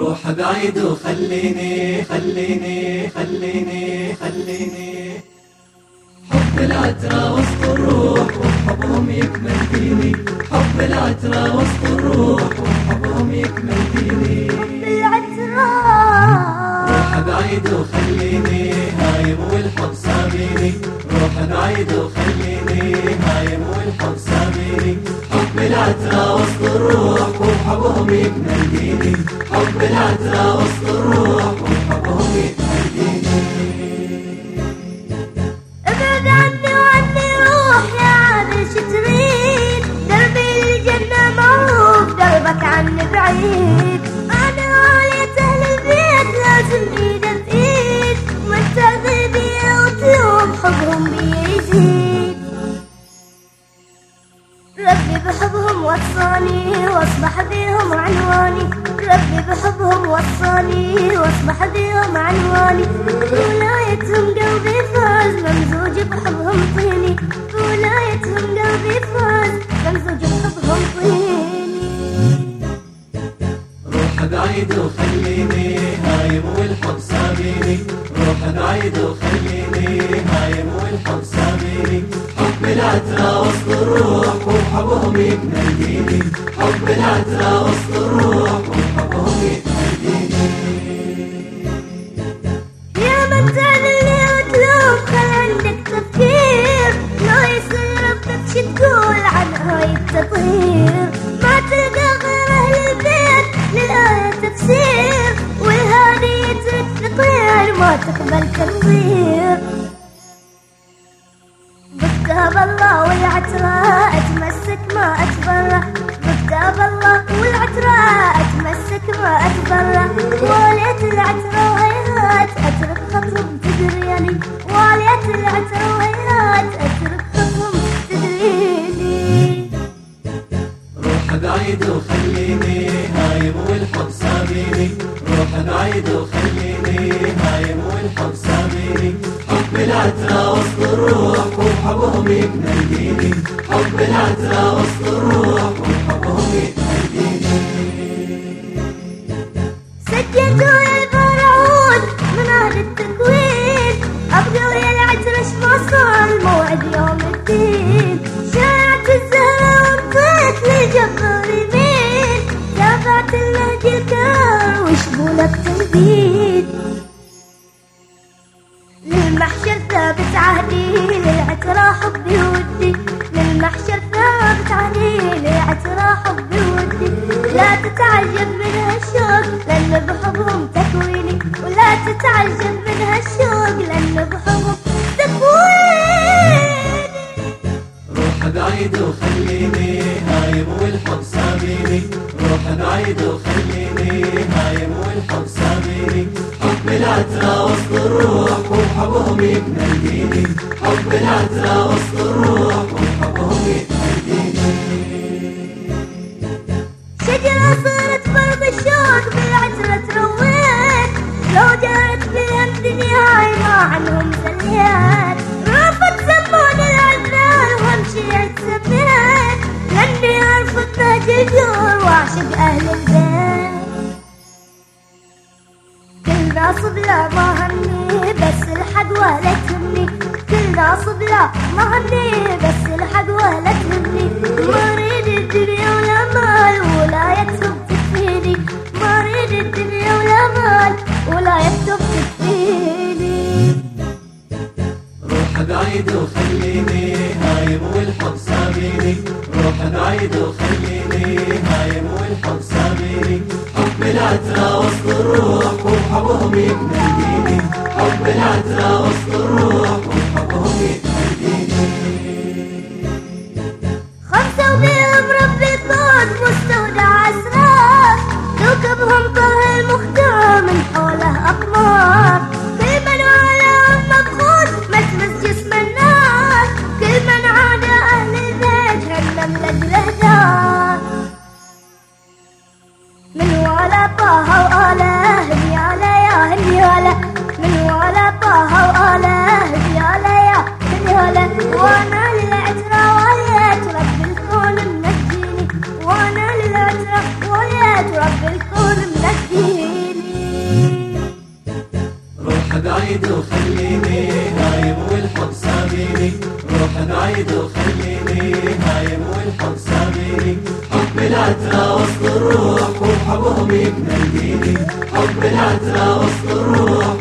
روح بعيد وخليني خليني خليني خليني. حب العترة وسط الروح وحبهم يكمل فيني. حب العترة وسط الروح وحبهم يكمل فيني. روح بعيد وخليني هايم والحب ساميني. روح بعيد وخليني. حب وصاني واصبح بيهم عنواني ولايتهم قلبي فاز ممزوج بحبهم طيني. ولايتهم قلبي فاز ممزوج بحبهم طيني. روح بعيد وخليني هايم والحب ساميني. روح بعيد وخليني هايم والحب ساميني. حب العترة وسط الروح وحبهم ديني حب العترة وسط التطهير ما تلقى غير أهل البيت للآية تفسير. والهادي يترك تطير ما تقبل تنظير. بكتاب الله والعترة أتمسك ما اتبرع بكتاب الله والعترة أتمسك ما اتبرع روح بعيد وخليني هايم والحب ساميني. روح بعيد وخليني هايم والحب ساميني. حب العترة وسط الروح وحبهم ديني حب العترة وسط الروح وشبولك تنبيد للمحشر ثابت عهدي للعترة حبي ودي للمحشر ثابت عهدي للعترة حبي ودي لا تتعجب من هالشوق لأن بحبهم تكويني. ولا تتعجب من هالشوق لأن بحبهم تكويني. روح بعيد وخليني هايم والحب ساميني. روح بعيد وخليني هايم العترة وسط الروح وحبهم يكمل ديني حب العترة وسط الروح وحبهم يكمل ديني شجرة صارت فرض الشوق بالعترة ترويت. لو جات بهم دنياي ما عنهم زليت رافض زمان العذران وامشي اتسبيت لاني ارفض نهج الجور واعشق أهل البيت كل ناصب لا ما همني بس الحق ولا تهمني. كل ناصب لا ما همني بس الحق ولا تهمني. ما اريد الدنيا ولا مال ولا يكتب تكفيني ما اريد الدنيا ولا مال ولا يكتب تكفيني روح بعيد وخليني هايم والحب ساميني. روح بعيد وخليني هايم والحب ساميني. حب العترة وسط الروح وحبهم يكمل ديني حب العترة وسط الروح وحبهم يكمل ديني خمسة وبيهم ربي طاد مستودع أسرار. كوكبهم طه المختار من حوله أقمار. كل من عالم مبخوت متمس جسم النار. كل من عاد أهل البيت هنم لأجله دار من ولا طه وخليني نايم والحب ساميني. روح بعيد وخليني نايم والحب ساميني. حب العترة وسط الروح وحبهم يمليني حب العترة وسط الروح